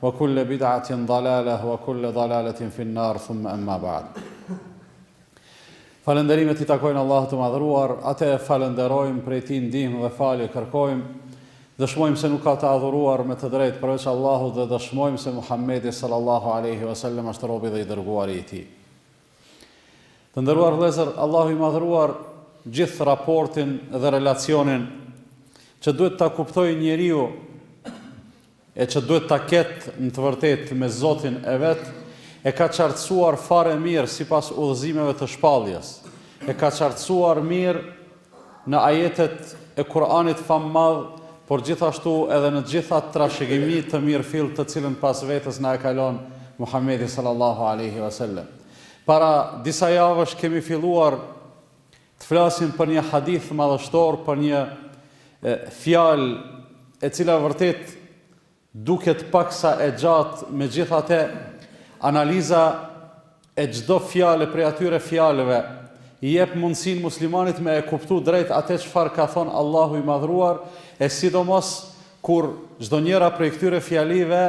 Wa kulle bid'atin dalaleh wa kulle dalaletin fin nar thumma amma ba'd. Falënderimet i takojnë Allahut të Madhëruar, atë e falënderojmë, prej tij ndihmë dhe falje kërkojmë. Dëshmojmë se nuk ka të adhuruar me të drejtë përveç Allahut dhe dëshmojmë se Muhamedi sallallahu alaihi wasallam është robi dhe i dërguari i tij. Të nderuar vëllezër, Allahu i Madhëruar gjithë raportin dhe relacionin që duhet ta kuptojë njeriu e që duhet ta ketë në të vërtetë me Zotin e vet, e ka qartësuar fare mirë sipas udhëzimeve të shpalljes, e ka qartësuar mirë në ajetet e Kur'anit famëmadh, por gjithashtu edhe në gjithë atë trashëgimi të mirëfilltë të cilën pas vetes na e ka lënë Muhamedi sallallahu alejhi vesellem. Para disa javësh kemi filluar Të flasim për një hadith madhështor, për një fjalë e cila vërtet duket paksa e gjatë, megjithatë analiza e çdo fjale prej atyre fjalëve i jep mundësinë muslimanit me e kuptu drejt atë çfarë ka thonë Allahu i Madhëruar, e sidomos Kur çdo njëra prej këtyre fjalive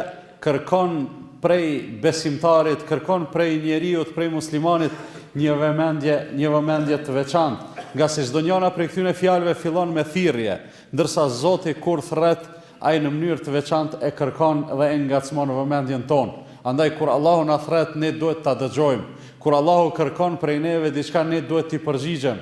kërkon prej besimtarit, kërkon prej njeriut, prej muslimanit, një vëmendje, një vëmendje të veçantë, ngase çdo njëra prej këtyre fjalëve fillon me thirrje, ndërsa Zoti kur thret, Ai në mënyrë të veçantë e kërkon dhe e ngacmon vëmendjen tonë. Andaj kur Allahu na thret, ne duhet ta dëgjojmë. Kur Allahu kërkon prej neve diçka, ne duhet t'i përgjigjemi.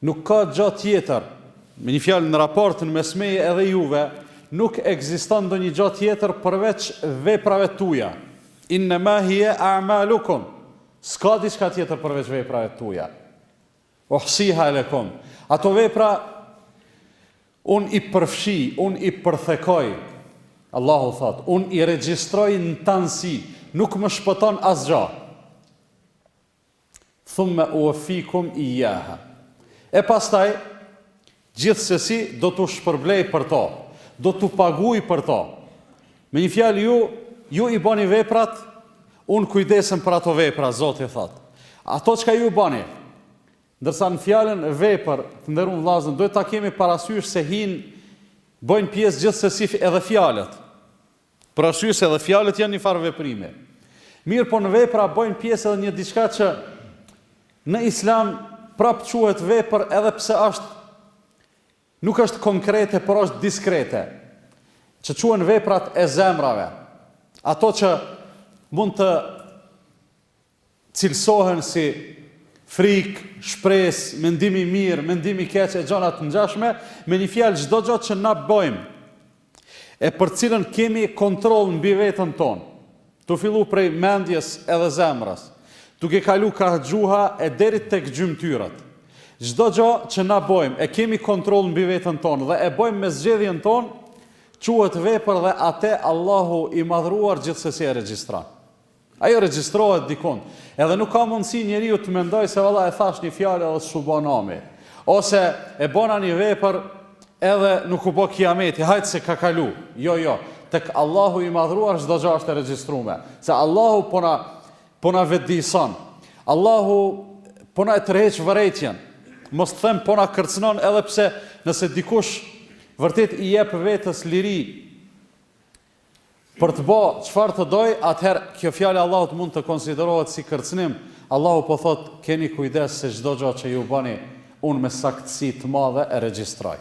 Nuk ka gja tjetër. Me një fjalë në raportin mes meje edhe juve nuk ekziston ndonjë gja tjetër përveç veprave tuja. Innema hije a'malukum. S'ka diçka tjetër përveç veprave tuja. Uhsiha lekum. Ato vepra unë i përfshi, unë i përthekoj. Allahu thot, unë i regjistroj në tanësi, nuk më shpëton asgja. Thumme uwaffikum iyyaha. E pastaj, gjithsesi do t'u shpërblej për to, do t'u paguj për to. Me një fjalë ju, ju i bani veprat, unë kujdesem për ato vepra, Zoti thotë. Ato çka ju bani, ndërsa në fjalën vepër, të nderuar vllazën, duhet ta kemi parasysh se hinë bëjnë pjesë gjithsesi edhe fjalët. Për arsye se edhe fjalët janë një farë veprime. Mirëpo në vepra bëjnë pjesë edhe një diçka që në Islam prapë quhet vepër edhe pse asht nuk është konkrete, por është diskrete, që quhen veprat e zemrave, ato që mund të cilësohen si frikë, shpresë, mendim i mirë, mendim i keq e gjana të ngjashme, me një fjalë çdo gjo që na bojmë e për cilën kemi kontroll mbi veten tonë, tu fillu prej mendjes edhe zemrës, duke kalu kah gjuha e deri tek gjymtyrët. Çdo gjo që na bojmë e kemi kontroll mbi veten tonë dhe e bojmë me zgjedhjen tonë, quhet vepër dhe ate Allahu i Madhëruar gjithsesi e regjistron. Ajo regjistrohet dikund. Edhe nuk ka mundësi njeriu të mendojë se valla e thashë një fjalë edhe s'u bo nami. Ose e bona një vepër edhe nuk u bo kijameti, hajt se ka kalu. Jo, jo. Tek Allahu i Madhëruar çdo gjë është e regjistrume. Se Allahu po na po na vetëdijëson. Allahu po na e tërheq vërejtjen. Mos të them po na kërcënon edhe pse nëse dikush vërtet i jep vetes liri, Për të bo çfarë të dojë, atëherë kjo fjalë e Allahut mund të konsiderohet si kërcënim. Allahu po thotë, Keni kujdes se çdo gjo që ju bëni, Unë me saktësi të madhe e regjistroj.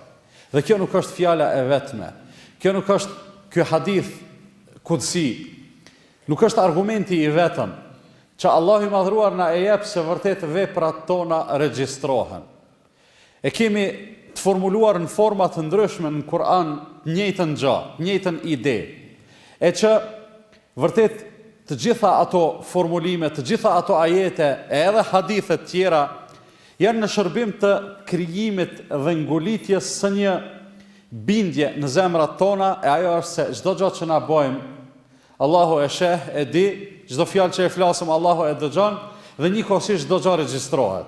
Dhe kjo nuk është fjala e vetme. Kjo nuk është, ky hadith kudsi, nuk është argumenti i vetëm, që Allahu i Madhëruar na e jep se vërtet veprat tona regjistrohen. E kemi të formuluar në forma të ndryshme në Kur'an të njëjtën gjë, të njëjtën ide, e që vërtet të gjitha ato formulime, të gjitha ato ajete e edhe hadithe të tjera janë në shërbim të krijimit dhe ngulitjes së një bindje në zemrat tona e ajo është se çdo gjë që na bëjmë Allahu e sheh, e di, çdo fjalë që e flasim Allahu e dëgjon dhe njëkohësisht çdo gjë regjistrohet.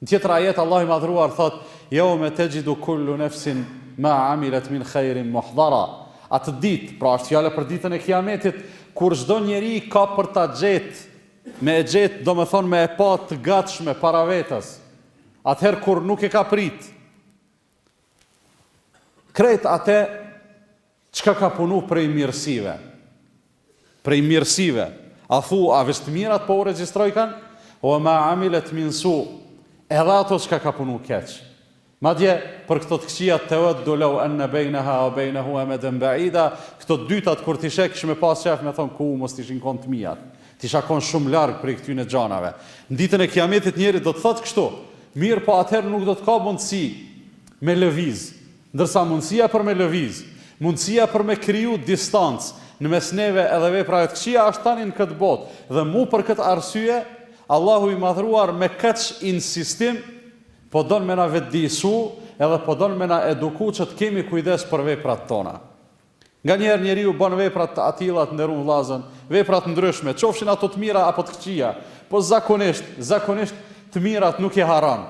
Në tjetër ajet Allahu i Madhëruar thotë, Jeume texhidu kullu nefsin ma amilet min khejrin muhdhara. Atë ditë, pra është fjala për ditën e Kijametit, kur çdo njeri ka për ta gjetë, me e gjetë domethënë me e pa të gatshme para vetes, atëherë kur nuk e ka pritë, Krejt ate çka ka punu prej mirësive. Prej mirësive. A thu, a veç të mirat po u regjistroj kanë? Ue ma amilet min su, edhe ato çka ka punu keq. Madje, për këto të këqijat teueddu lau enne bejneha ue bejnehu emeden beida, këto dytat kur t'i sheh, kish me pas qef me thonë ku mos t'i shinkon të mijat. Të isha kon shumë larg prej këtyne gjanave. Në ditën e Kijametit njeriu do të thotë kështu, mirëpo atëherë nuk do të ka mundësi me lëviz. Ndërsa mundësia për me lëviz, mundësia për me kriju distancë në mes neve edhe veprave të këqija është tani në këtë botë. Dhe mu për këtë arsye, Allahu i Madhëruar me kaq insistim po don me na vetëdijësu edhe po don me na eduku që të kemi kujdes për veprat tona. Nganjëherë njeriu bën vepra të atilla të nderun vllazën, vepra të ndryshme, qofshin ato të mira apo të këqija, po zakonisht, zakonisht të mirat nuk i harron.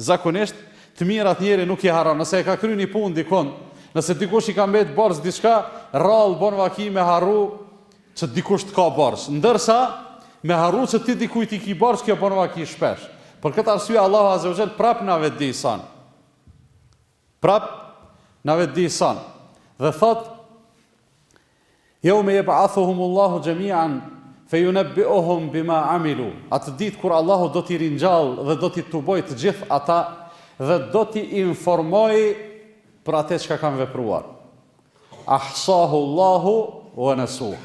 Zakonisht, të mirat njeri nuk i harron. Nëse e ka kry një punë dikund, nëse dikush i ka mbet borxh diçka, rrallë bon vaki me harru që dikush të ka borxh. Ndërsa, me harru që ti dikujt i ki borxh, kjo bon vaki shpesh. Për këtë arsye Allahu Azza wa Jall prapë na vetëdijson. Prap na vetëdijson dhe thotë Jeume jeb'athuhumullahu xhemi'an fejunebbi'uhum bima amilu Atë ditë kur Allahu do t'i ringjallë dhe do t'i tubojë të gjithë ata dhe do t'i informojë për atë çka kanë vepruar. Ahsahullahu wa nasuh.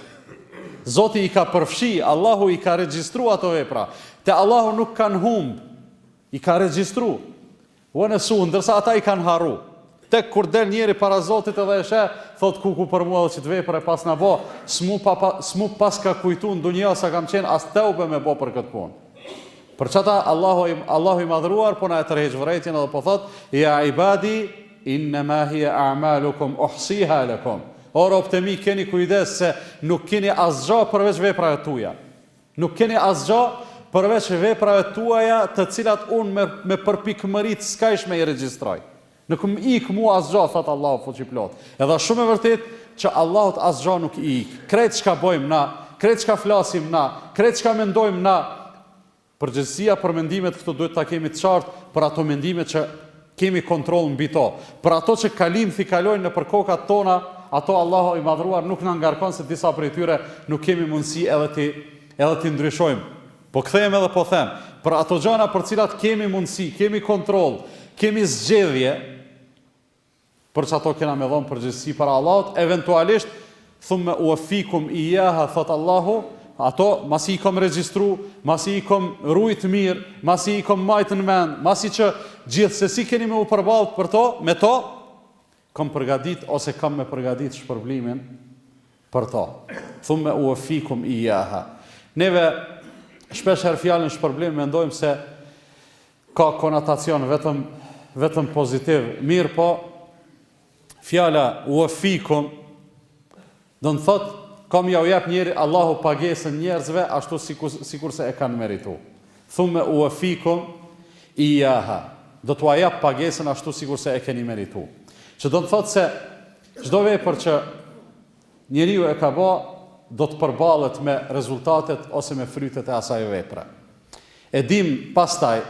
Zoti i ka përfshi, Allahu i ka regjistru ato vepra. Te Allahu nuk kanë humb. I ka regjistru. Wa nasuh, ndërsa ata i kanë harru. Tek kur del njeri para Zotit edhe e sheh, thotë kuku për mua edhe qit vepër e pasna bo, s'mu pa s'mu paska kujtu n'dunja s'a kam qenë as teube me bo për këtë punë. Për qata Allahu i Allahu i Madhëruar po na e tërheq vërejtjen edhe po thotë, Ja ibadi innema hije a'malukum uhsiha lekum. O robët e mi keni kujdes se nuk keni asgja përveç veprave tuja. Nuk keni asgja përveç veprave tuaja të cilat unë me me përpikmëri të skajshme i regjistroj. Nuk më ik mu asgja, thotë Allahu Fuqiplot. Edhe është shumë e vërtetë që Allahut asgja nuk i ik. Krejt çka bojmë na, krejt çka flasim na, krejt çka mendojmë na, përgjegjësia për mendimet këtu duhet ta kemi të qartë për ato mendime që kemi kontroll mbi to, për ato që kalimthi kalojnë nëpër kokat tona, ato Allahu i Madhëruar nuk na ngarkon se disa prej tyre nuk kemi mundësi edhe t'i edhe t'i ndryshojmë. Po kthehem edhe po them, për ato gjëra për të cilat kemi mundësi, kemi kontroll, kemi zgjedhje, Për qato kena me dhon përgjegjësi para Allahut, eventualisht, thumme uwaffikum iyyaha thot Allahu, ato masi i kom regjistru, masi i kom rujt mir, masi i kom majt në mend, masi që gjithsesi keni me u përball për to, me to, kom përgadit ose kam me përgadit shpërblimin për to, Thumme uwaffikum iyyaha. Neve shpesh herë fjalën shpërblim mendojmë se ka konotacion vetëm vetëm pozitiv, mirëpo fjala uwaffikum do të thotë kam ja u jap jani Allahu pagesën njerëzve ashtu sikur sikurse e kanë meritu. Thumme uwaffikum iyyaha. Do t'ua jap pagesën ashtu sikurse e keni meritu. Që do të thotë se Çdo vepër që njeriu e ka ba, do të përballet me rezultatet ose me frytet e asaj vepre. E dimë pastaj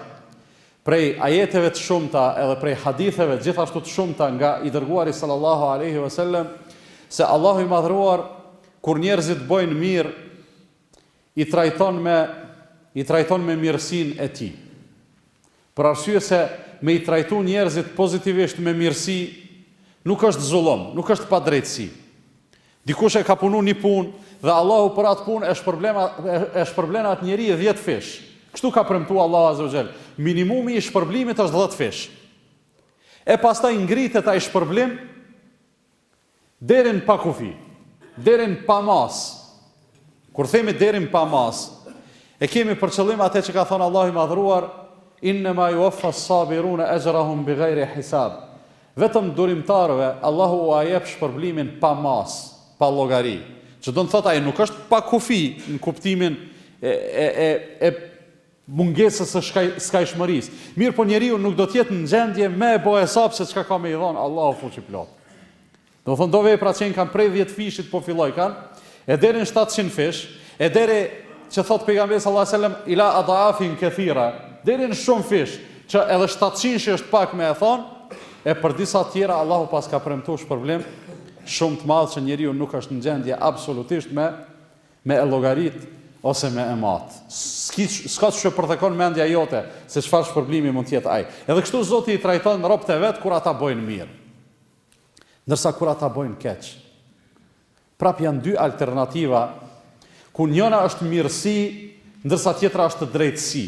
prej ajeteve të shumta edhe prej haditheve gjithashtu të shumta nga i dërguari sallallahu alaihi wasallam se Allahu i madhruar kur njerëzit bojnë mirë i trajton me i trajton me mirësinë e tij. Për arsye se me i trajtu njerëzit pozitivisht me mirësi nuk është zullum, nuk është padrejtësi. Dikush e ka punu një punë dhe Allahu për atë punë e shpërblen e shpërblen atë njeri 10 fish. Kështu ka premtu Allahu Azza wa Jall. Minimumi i shpërblimit është 10 fish. E pastaj ngritet ai shpërblim Deri n'pa kufi, deri n'pa masë. Kur themi deri n' pa masë, e kemi për qëllim atë që ka thënë Allahu i Madhëruar, Innema yuwaffa as-sabiruna ajrahum bighayri hisab. Vetëm durimtarëve Allahu ua jep shpërblimin pa masë, pa llogari. Që do të thotë ai nuk ashtë pa kufi në kuptimin e e e mungesës së skajshmërisë. Mirëpo njeriu nuk do të jetë në gjendje me e bo hesap se çka ka me i dhonë Allahu Fuqiplotë. Domethonë do vepra që kanë prej 10 fishit po filloj kanë, e deri në 700 fish, e deri që thot pejgamberi sallallahu alajhi wasallam ila adafin kathira, deri në shumë fish, që edhe 700 shi është pak me e thon, e për disa të tjera Allahu pas ka premtu shpërblim shumë të madh që njeriu nuk është në gjendje absolutisht me Me e llogarit ose me e mat. S'ta përthekon mendja jote se çfarë shpërblimi mund të jetë ai. Edhe kështu Zoti i trajton robët e vet kur ata bojnë mirë. Ndërsa kur ata bojnë keq. Prapë janë dy alternativa ku njona është mirësi ndërsa tjetra është drejtësi.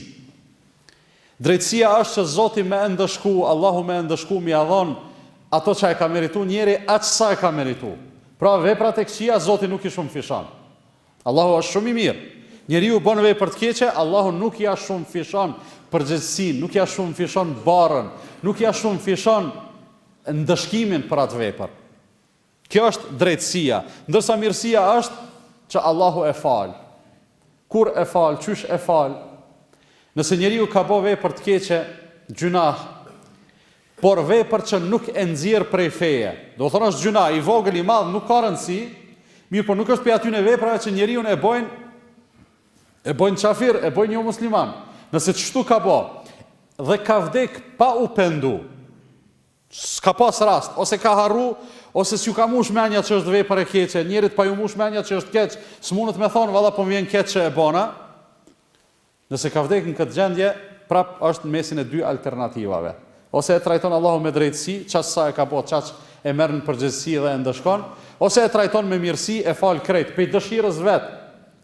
Drejtësia është që Zoti me e ndëshku, Allahu me e ndëshku me ia dhonë atë që e ka meritu njeri aq sa e ka meritu. Pra veprat e këqija Zoti nuk i shumëfishon. Allahu është shumë i mirë. Njeriu bon vepër të keqe, Allahu nuk ia shumëfishon përgjegjësinë, nuk ia shumëfishon barrën, nuk ia shumëfishon ndëshkimin për atë vepër. Kjo është drejtësia, ndërsa mirësia është që Allahu e fal. Kur e fal, qysh e fal? Nëse njeriu ka bo vepër të keqe, gjynah, por vepër që nuk e nxjerr prej feje, do të thonë është gjynah, i vogël, i madh, nuk ka rëndësi, mirëpo nuk është prej atyre veprave që njeriun e bojnë e bojnë qafir, e bojnë jo musliman. Nëse qështu ka bo dhe ka vdek pa u pendu, S'ka pas rast, ose ka harru, ose s'ju ka mush menja që është vepër e keqe, njerit pa ju mush menja që është keq, s'munët me thonë valla po më vjen keq që e bona, nëse ka vdek në këtë gjendje, prap është në mesin e dy alternativave, ose e trajton Allahu me drejtësi, çaq sa e ka bo, çaq e merr në përgjegjësi dhe e ndëshkon, ose e trajton me mirësi, e fal krejt, pej dëshirës vet,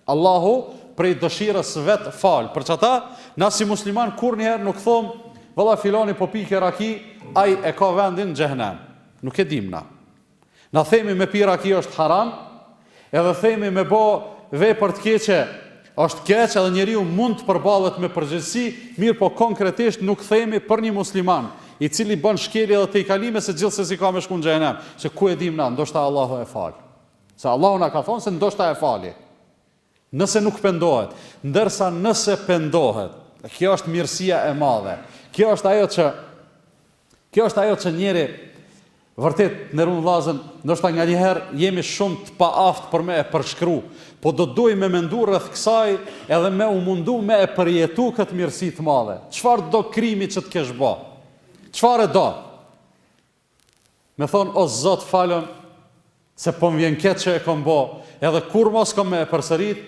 Allahu prej dëshirës së vet fal. Për çata, na si musliman kurrnjëherë nuk thomë, valla filani po pike raki, ai e ka vendin në xhehenem. Nuk e dimë na. Na themi me pi raki është haram, edhe themi me bo vepër të keqe është keq edhe njeriu mund të përballet me përgjegjësi, mirëpo konkretisht nuk themi për një musliman, i cili bën shkelje edhe tejkalime se gjithsesi ka me shku në xhehenem, se ku e dimë na, ndoshta Allahu e fal. Se Allahu na ka thonë se ndoshta e fali. Nëse nuk pendohet. Ndërsa nëse pendohet. Kjo është mirësia e madhe. Kjo është ajo që Kjo është ajo që njeri vërtet nderum vllazën, ndoshta nganjëherë jemi shumë të paaftë për me e përshkru, po do të duhej me mendu rreth kësaj edhe me u mundu me e përjetu këtë mirësi të madhe. Çfarëdo krimi që të kesh bo. Çfarëdo Me thonë o zot falëm se po më vjen keq që e kom bo, edhe kurrë mo s'kom me e përsërit,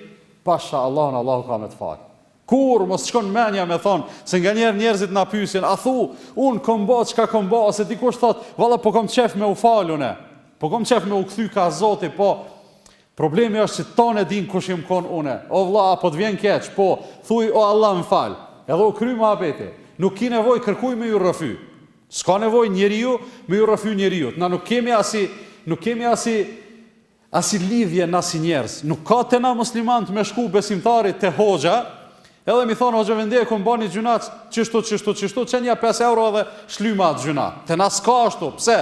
pasha Allahun Allahu ka me të fal. Kurrë mos t'shkon menja me thonë, se nganjëherë njerëzit na pyesin, a thu, unë kom bo çka kom bo ose dikush thotë, valla po kom qejf me u fal unë. Po kom qejf me u kthy ka Zoti, po Problemi asht që tanë e dinë kush jam kon une. O vlla, a po të vjen keq? Po, thuj o Allah më fal. Edhe u kry muhabeti. Nuk ki nevojë kërkuj me ju rrëfy. S'ka nevojë njeriu me ju rrëfy njeriut. Na nuk kemi asi nuk kemi asi asi lidhje na si njerëz. Nuk ka te na muslimanët me shku besimtari te hoxha Edhe me i thonë hoxhë efendi e kom bo ni gjynah qështu qështu qështu qe nja 5 euro edhe shlyma atë gjynah. Te na s'ka ashtu, pse?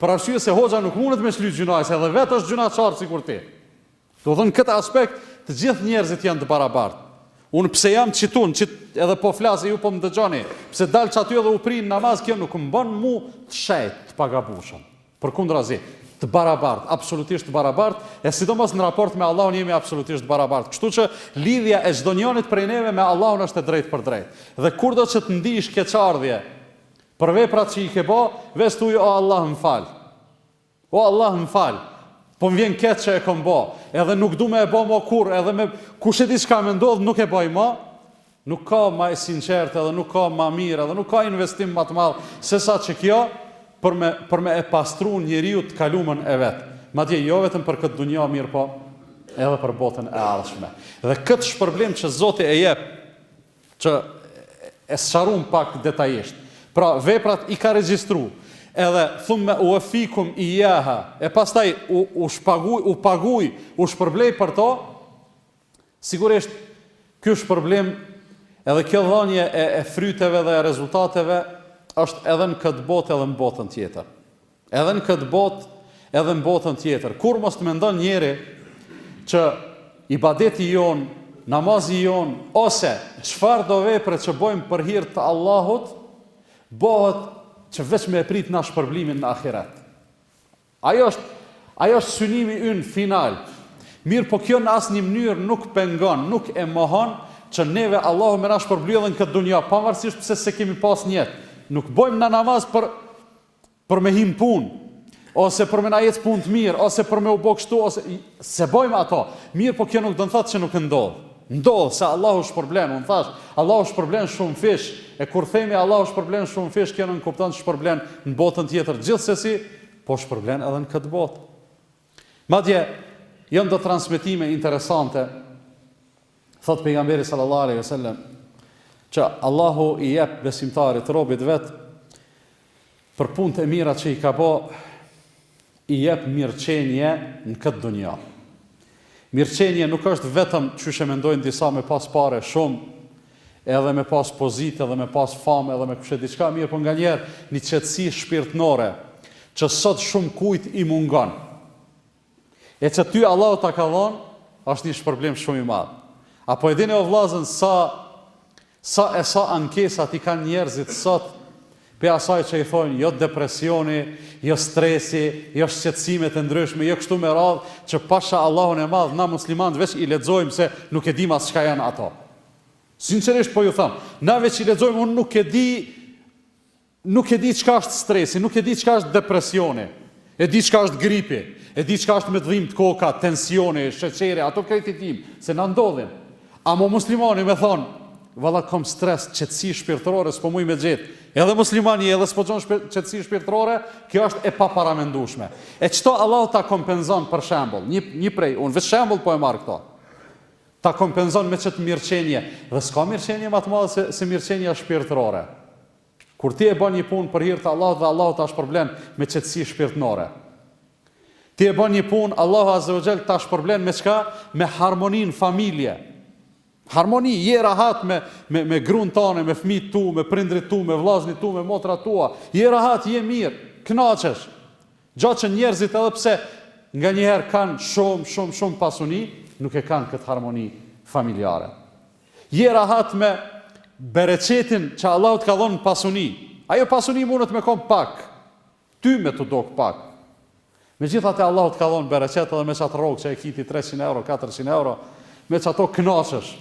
Për arsye se hoxha nuk mundet me shly gjynah, se edhe vetë është gjynahqar sikur ti. Domethënë në këtë aspekt të gjithë njerëzit janë të barabartë. Unë pse jam qitu edhe po flas e ju po më dëgjoni, pse dal qaty edhe u prij n'namaz, kjo nuk më bon mu të shejtë, të pagabushëm. Përkundrazi, të barabartë, absolutisht të barabartë, e sidomos në raport me Allahun jemi absolutisht të barabartë. Kështu që lidhja e çdo njonit prej neve me Allahun është e drejtpërdrejtë. Dhe kurdo që të ndish keqardhje për veprat që i ke bo, veç thuj o Allah më fal. O Allah më fal. Po më vjen keq që e kom bo, edhe nuk du me e bo mo kurrë, edhe me kush e di çka me ndodh, nuk e baj mo. Nuk ka ma e sinqertë edhe nuk ka ma mirë edhe nuk ka investim ma të madh se sa që kjo për me për me e pastru njeriu të kalumen e vet. Madje jo vetëm për këtë dunja mirëpo edhe për botën e ardhshme. Dhe këtë shpërblim që Zoti e jep qe e sqarum pak detajisht. Pra veprat i ka regjistru edhe thumme uveffikum ijjaha e pastaj u, u shpaguj, u paguj, u shpërblej për to, Sigurisht, ky shpërblim, edhe kjo dhënie e e fryteve dhe e rezultateve është edhe në këtë botë edhe në botën tjetër. Edhe në këtë botë edhe në botën tjetër. Kurrë mos të mendon njeri që ibadeti jonë, namazi jonë, ose çfarëdo vepre që bojmë për hir të Allahut, bëhet që veç me e prit na shpërblimin në ahiret. Ajo është, ajo është synimi ynë final. Mirëpo kjo në asnjë mënyrë nuk pengon, nuk e mohon që neve Allahu me na shpërbly edhe në këtë dunja, pavarësisht pse s'e kemi pasë nijet. Nuk bojmë na namaz për për me hi në punë, ose për me na ecë punët mirë, ose për me u bo kështu, ose s'e bojmë ato. Mirëpo kjo nuk do me thanë që nuk ndodh. Ndodh se Allahu shpërblen, unë thashë, Allahu shpërblen shumëfish, e kur themi Allahu shpërblen shumëfish, kjo nënkupton shpërblen në botën tjetër, gjithsesi, po shpërblen edhe në këtë botë. Madje, janë do transmetime interesante, thotë pejgamberi sallallahu alaihi wasallam, që Allahu i jep besimtarit, robit vet, Për punët e mira që i ka bo i jep mirëqenie në këtë dunja. Mirëqenie nuk është vetëm qysh e mendojnë disa me pas pare shumë, edhe me pas pozitë, edhe me pas famë, edhe me kush e di çka, mirëpo nganjëherë një qetësi shpirtnore që sot shumëkujt i mungon. E që ty Allahu ta ka dhonë është një shpërblim shumë i madh. A po e dini o vllazën sa sa e sa ankesa i kanë njerëzit sot pe asaj që i thonë jo depresioni, jo stresi, jo shqetësimet e ndryshme, jo kështu me radhë, që pasha Allahun e madh na muslimanët veç i lexojmë se nuk e dimë as çka janë ato. Sinqerisht po ju tham, na veç i lexojmë, unë nuk e di Nuk e di çka është stresi, nuk e di çka është depresioni, e di çka është gripi, e di çka është me të dhimbtë koka, tensioni, sheqeri, ato krejt i dimë, se na ndodhin. Amo muslimani me thonë, valla kom stres, qetësi shpirtërore s'po muj me gjet. Edhe musliman je, edhe s'po gjon qetësi shpirtërore, kjo është e paparamendueshme. E qëto Allahu ta kompenzon për shembull, një një prej, unë veç shembull po e marr këto. Ta kompenzon me qët mirëqenie dhe s'ka mirëqenie më të madhe se se mirëqenia shpirtërore. Kur ti e ban një punë për hir të Allahut dhe Allahu ta shpërblen me qetësi shpirtnore. Ti e ban një punë, Allahu Azza wa Jall ta shpërblen me çka? Me harmoni në familje. Harmoni, je rahat me me me grun tane, me fëmijët tu, me prindrit tu, me vëllaznit tu, me motrat tua. Je rahat, je mirë, kënaqesh. Gja që njerëzit edhe pse nga njëherë kanë shumë, shumë, shumë pasuni, nuk e kanë këtë harmoni familjare. Je rahat me bereqetin që Allahu të ka dhon n'pasuni. Ajo pasuni mundet me kon pak. Ty me t'u dok pak. Megjithatë Allahu të ka dhon bereqet edhe me qatë rrogë që e ki ti 300 euro, 400 euro, me qato knaqesh,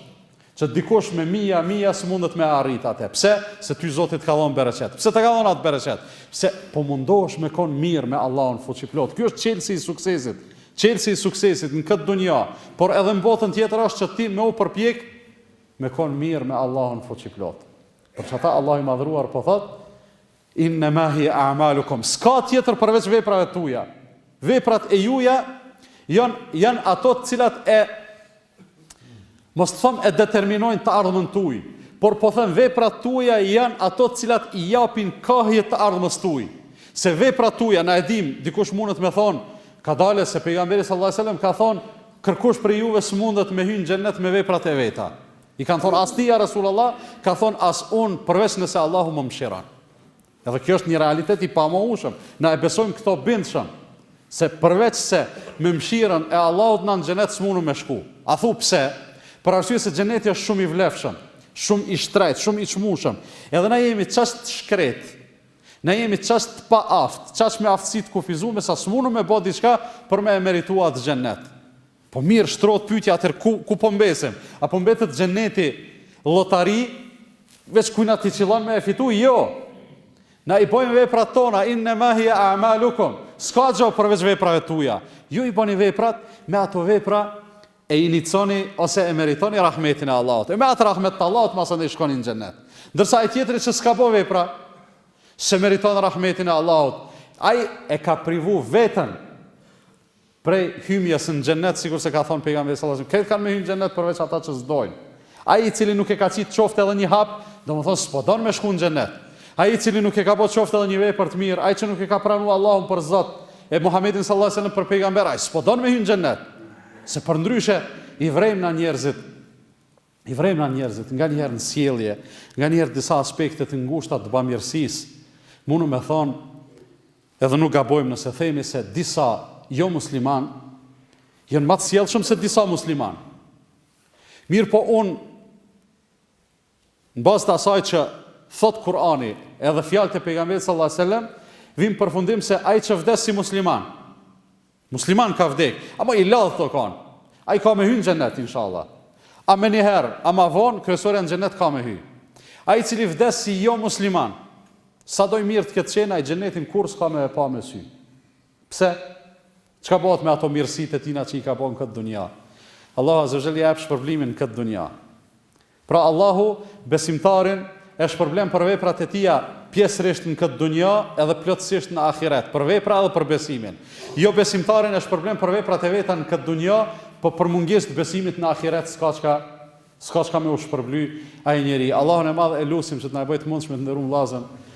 që dikush me mija, mija s'mundet me arrit atë. Pse? Se ty Zoti të ka dhon bereqet. Pse ta ka dhon atë bereqet? Pse po mundosh me kon mirë me Allahun fuqiplot. Kjo është çelësi i suksesit. Çelësi i suksesit në këtë dunja, por edhe në botën tjetër është që ti me u përpjek me kon mirë me Allahun fuqiplot. Për qata Allahu i Madhëruar po thotë Innema hije a'malukum. S'ka tjetër përveç veprave tuja. Veprat e juja janë janë ato të cilat e Mos të thom e determinojnë të ardhmen tuj, por po thom veprat tuja janë ato cilat i japin kahje të ardhmes tuj. Se veprat tuja, na e dim, dikush mundët me thonë, kadale se pejgamberi sallallahu alaihi wasallam ka thonë, kërkush prej juve s'mundet me hy n'xhennet me veprat e veta. I kanë thonë, as ti ja Resulallah, ka thonë, as unë, përveç nëse Allahu më mëshiron. Edhe kjo është një realitet i pamohueshëm. Na e besojmë këto bindshëm se përveç se me mëshirën e Allahut na në xhenet s'munëm me shku. A thu pse? Për arsye se xheneti është shumë i vlefshëm, shumë i shtrejtë, shumë i çmueshëm. Edhe na jemi çaq të shkretë, na jemi çaq të paaftë, çaq me aftësi të kufizuara sa s'munëm me bë diçka për me e meritua atë xhenet. Po mirë, shtrohet pyetja atëherë ku ku po mbesim? A po mbetet xheneti llotari? Veç kujna t'i qëllon me e fitu? Jo. Na i bojmë veprat tona, innema hije amalukum. S'ka gjo përveç veprave tuja. Ju i boni veprat, me ato vepra e iniciioni ose e meritoni rahmetin e Allahut. E me atë rahmet të Allahut masandej shkoni në xhennet. Ndërsa ai tjetri që s'ka bo vepra, s'e meriton rahmetin e Allahut, ai e ka privu veten Prej hymjes në xhennet, sikur se ka thon Pejgamberi sallallahul alejhi ve sellem, krejt kanë me hy në xhennet përveç ata që s'dojnë. Ai i cili nuk e ka qitë qoftë edhe një hap, domethënë s'po don me shku në xhennet. Ai i cili nuk e ka bo qoftë edhe një vepër të mirë, ai që nuk e ka pranu Allahun për Zot e Muhammedin sallallahul alejhi ve sellem për pejgamber, ai s'po don me hy në xhennet. Se përndryshe i vrejmë na njerëzit I vrejmë na njerëzit, nganjëherë në sjellje, nganjëherë disa aspekte të ngushta të bamirësisë. Mundum me thonë, edhe nuk gabojmë nëse themi se disa jo muslimanë janë ma të sjellshëm se disa muslimanë. Mirëpo unë, në bazë të asaj që thot Kurani edhe fjalët e pejgamberit sallallahu alajhi wasallam, vim n'përfundim se ai që vdes si musliman, Musliman ka vdek, ama i ladhtë ka kanë. Ai ka me hy në xhenet, inshalla. A menjëherë, a ma vonë, kryesorja në xhenet ka me hy. Ai i cili vdes si jo musliman, sado i mirë të ketë qenë, ai xhenetin kurrë s'ka me e pa me sy. Pse? Çka bohet me ato mirësitë e tina që i ka bo në këtë dunja? Allahu azza wa jall ia jep shpërblimin në këtë dunja. Pra Allahu besimtarin e shpërblen për veprat e tija pjesërisht në këtë dunja edhe plotësisht në ahiret, për vepra edhe për besimin. Jo besimtarin e shpërblen për veprat e veta në këtë dunja, po për mungesë të besimit në ahiret s'ka çka s'ka çka me u shpërbly ai njeri. Allahun e Madh e lusim që të na e bëjë të mundshme të nderum vllazën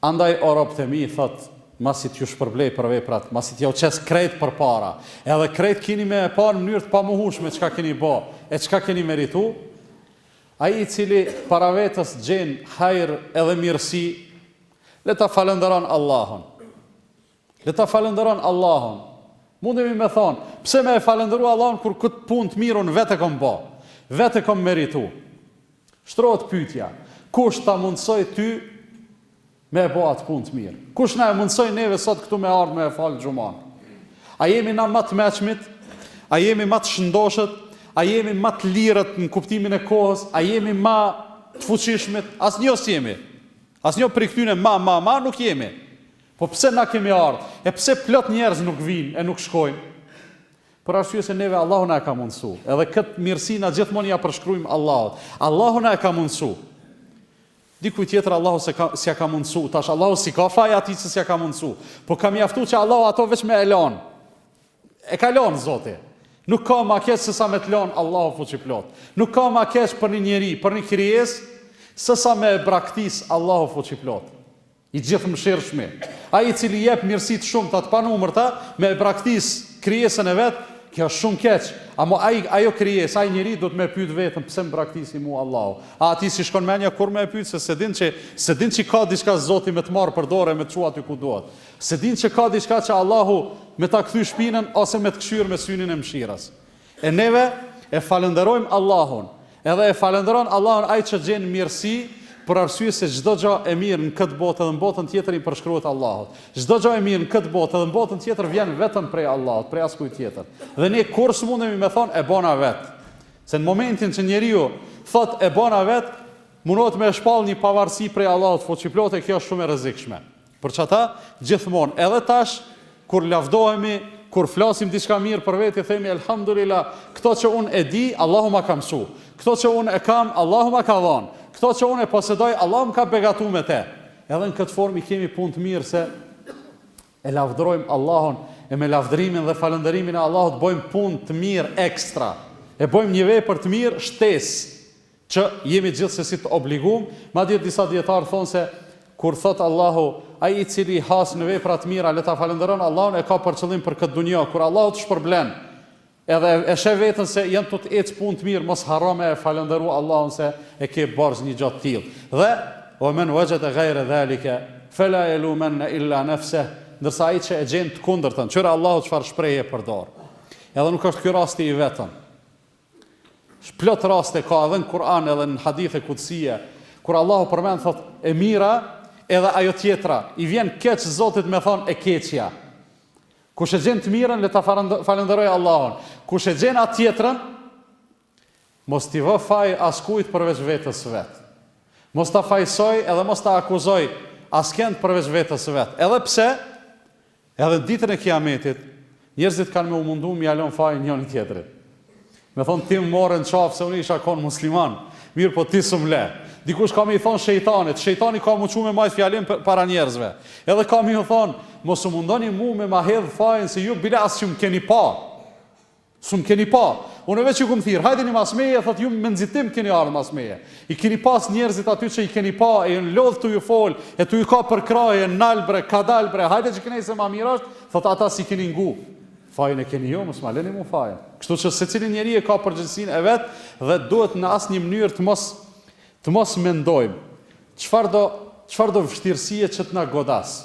Andaj o robt e mi thot masi t'ju shpërblej për veprat masi t'jau qes krejt përpara edhe krejt kini me e pa në mënyrë të pamohushme çka keni bo e çka keni meritu ai i cili para vetes gjen hajr edhe mirësi le t'a falënderon Allahun Le ta falënderon Allahun. Mundemi me thonë, pse me e falënderu Allahun kur këtë punë të mirë unë vetë e kom bo, vetë e kom meritu. Shtrohet pytja, kush ta mundësoj ty me e bo atë punë të mirë? Kush na e mundësoj neve sot këtu me ardhë me e falë xhumanë? A jemi na ma të meçmit? A jemi ma të shëndoshët? A jemi ma të lirët në kuptimin e kohës? A jemi ma të fuqishmit? Asnjo s'jemi. Asnjo prej këtyne ma, ma, ma nuk jemi. Po pse na kemi ardhë, e pse plot njerëz nuk vijnë e nuk shkojnë? Për arsye se neve Allahu na e ka mundësu, edhe këtë mirësi na gjithmonë ia përshkrujmë Allahut. Allahu na e ka mundësu. Dikujt tjetër Allahu s'e ka s'ia ka mundësu. Tash Allahu s'i ka faj atij që s'ia ka mundësu. Po ka mjaftu që Allahu ato veç me e lon. E ka lon Zoti. Nuk ka ma keq sesa me të lon Allahu fuqiplot. Nuk ka ma keq për një njeri, për një krijesë, sesa me e braktis Allahu fuqiplot. I gjithëmëshirshmi, Ai i cili jep mirësi të shumta, të panumërta, me e braktisë krijesën e vet, kjo është shumë keq. Ama ai, ajo krijesë, ai njeri duhet me e pyt veten, pse më braktisi mu Allahu? A atij s'i shkon mendja kurrë me e pyt se s'e din që, s'e din që ka diçka Zoti me të marrë për dorë e me të çu aty ku duhet? S'e din që ka diçka që Allahu me ta kthy shpinën ose me të kqyr me synin e mëshirës? E neve e falënderojmë Allahun, edhe e falënderon Allahun ai që gjen mirësi, për arsye se çdo gja e mirë në këtë botë edhe në botën tjetër i përshkruhet Allahut. Çdo gja e mirë në këtë botë edhe në botën tjetër vjen vetëm prej Allahut, prej askujt tjetër. Dhe ne kurrë s'mundemi me thonë e bona vet. Se në momentin që njeriu thot e bona vet, mundohet me shpall një pavarësi prej Allahut fuqiplotë, e kjo është shumë e rrezikshme. Për qata, gjithmonë, edhe tash, kur lavdohemi, kur flasim diçka mirë për vete, themi elhamdulillah, këto që unë e di, Allahu ma ka mësu, këto që unë e kam, Allahu ma ka dhanë, këto që unë e posedoj, Allahu më ka begatu me te. Edhe në këtë formë i kemi punët mirë se e lavdërojmë Allahun, e me lavdërimin dhe falënderimin e Allahut bojmë punë të mirë ekstra, e bojmë një vepër të mirë shtesë, që jemi gjithsesi të obligum, madje disa dijetarë thonë se kur thotë Allahu, Ai i cili has në vepra të mira le ta falënderon Allahun e ka për qëllim për këtë dunja, kur Allahu të shpërblen edhe e sheh veten se janë tu të ecë punët mirë mos harro me e falënderu Allahun se e ke borxh një gjë të tillë. Dhe, ue men uexhede gajre dhalike, fela yelumenne illa nefseh, ndërsa ai që e gjen të kundërtën, qyre Allahu çfarë shprehje përdor. Edhe nuk është ky rasti i vetëm. Plot raste ka edhe në Kur'an edhe në hadithe kudsije, kur Allahu përmend thot e mira edhe ajo tjetra, i vjen keq Zotit me thonë e keqja. Kush e gjen të mirën, le ta falënderoj Allahun. Kush e gjen atë tjetrën, mos t'i vë faj askujt përveç vetës së vet. Mos ta fajsoj edhe mos ta akuzoj askend përveç vetës së vet. Edhe pse, Edhe ditën e Kijametit, njerëzit kanë me u mundu me ia lon fajin njoni tjetrit. Me thonë ti më more në qafë se unë isha kon musliman, mirëpo ti s'um le. Dikush ka me i thonë shejtanit, shejtani ka m'u çu me majtë fjalim para njerëzve. Edhe ka me ju thonë, mos u mundoni mu me ma hedhë fajin se ju bile as që m'keni pa. S'um keni pa. Unë veç ju kum thirr, hajdeni mas meje, thotë ju me nxitim keni ardhur mas meje. I keni pas njerëzit aty që i keni pa, e jon lodh tu ju fol, e tu ju ka për krahi, nal bre, kadal bre, hajde qekni se ma mirë është, thotë ata s'i keni ngu. Fajin e keni ju, mos ma lëni mu fajin. Kështu që secili njeri e ka përgjegjësinë e vet dhe duhet në asnjë mënyrë të mos të mos mendojmë çfarëdo çfarëdo vështirësie që të na godas.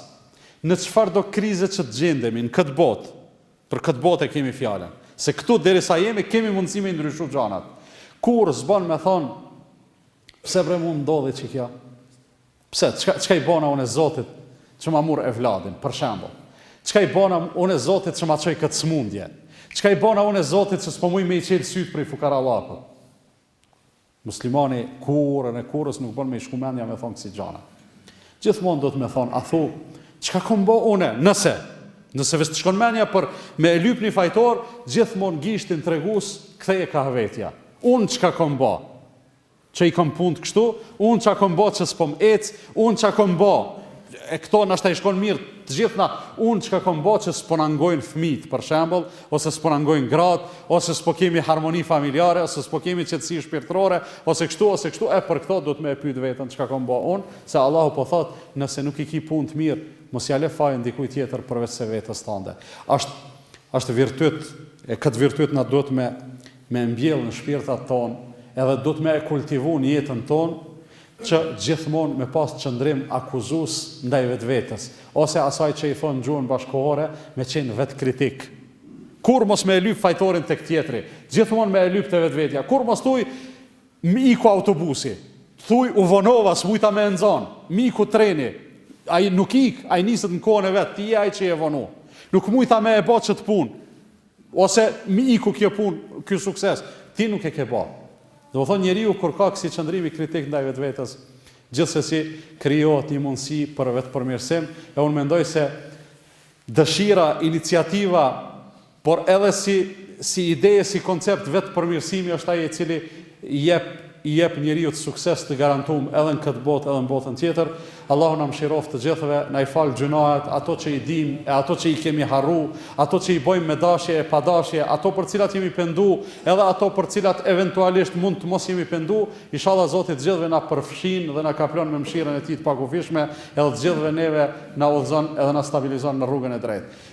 Në çfarëdo krize që të gjendemi në këtë botë. Për këtë botë e kemi fjalën. Se këtu derisa jemi kemi mundësi me i ndryshu gjanat. Kurrë s'bon me thonë pse bre mu m'ndodhi qikjo? Pse? Çka, çka i bona une Zotit që ma murr evladin, për shembull? Çka i bona une Zotit që ma çoi këtë smundje? Çka i bona une Zotit që s'po muj me i çelë sytë prej fukarallakut? Muslimani kurrën e kurrës nuk bon me i shku mendja me thon kësi gjana. Gjithmonë duhet me thon, a thu, çka kom bo une, nëse, nëse veç të shkon mendja për me e lyp një fajtor, gjithmonë gishtin tregues, ktheje kah vetja. Unë çka kom bo, që i kom punët kështu, unë ça kom bo që s'po m'ec, unë ça kom bo, e këto nashta i shkon mirë të gjithna, unë çka kom bo që s'po na ngojnë fmijt, për shembull, ose s'po na ngojnë gratë, ose s'po kemi harmoni familjare, ose s'po kemi qetësi shpirtërore, ose kështu, ose kështu, e për këto duhet me e pyet veten çka kom bo unë, se Allahu po thotë, nëse nuk i ki punët mirë, mos ia le fajin dikujt tjetër përveçse vetes tande. Është, është virtyt, e këtë virtyt na duhet me, me e mbjellë në shpirtat tonë, edhe duhet me e kultivu në jetën tonë, që gjithmonë me pas qëndrim akuzues ndaj vetvetes, ose asaj që i thonë n'gjuhën bashkëkohore me qenë vetëkritik. Kurrë mos me e lyp fajtorin tek tjetri, gjithmonë me e lyp te vetvetja. Kurrë mos thuj m'iku autobusi, thuj u vonova, s'mujta me e nxon, m'iku treni, ai nuk ik, ai niset në kohën e vet, ti je ai që je vonu. Nuk mujta me e bo qët punë, Ose më iku kjo punë, ky sukses, ti nuk e ke bo. Domethënë njeriu kur ka kësi qëndrimi kritik ndaj vetvetes, gjithsesi krijohet një mundësi për vetëpërmirësim e unë mendoj se dëshira, iniciativa, por edhe si si ide e si koncept vetëpërmirësimi është ai i cili jep i jep njeriut sukses të garantum edhe në këtë botë edhe në botën tjetër Allahu na mëshiroftë të gjithëve na i faltë gjynahet ato që i dim e ato që i kemi harru ato që i bojm me dashje e pa dashje ato për të cilat jemi pendu edhe ato për të cilat eventualisht mund të mos jemi pendu ishalla zoti të gjithëve na përfshin dhe na kaplon me mëshirën e tij të pakufishme edhe të gjithëve neve na udhëzon edhe na stabilizon në rrugën e drejtë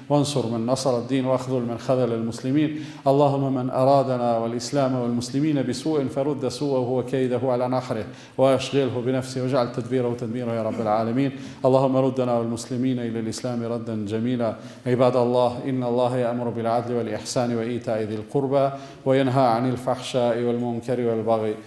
وانصر من نصر الدين واخذل من خذل المسلمين اللهم من ارادنا والاسلام والمسلمين بسوء فرد سوءه وكيده على نحره واشغله بنفسه واجعل تدبيره تدميره يا رب العالمين اللهم ردنا والمسلمين الى الاسلام ردا جميلا جميلا عباد الله إن الله يأمر بالعدل والإحسان وإيتاء ذي القربى وينهى عن الفحشاء والمنكر والبغي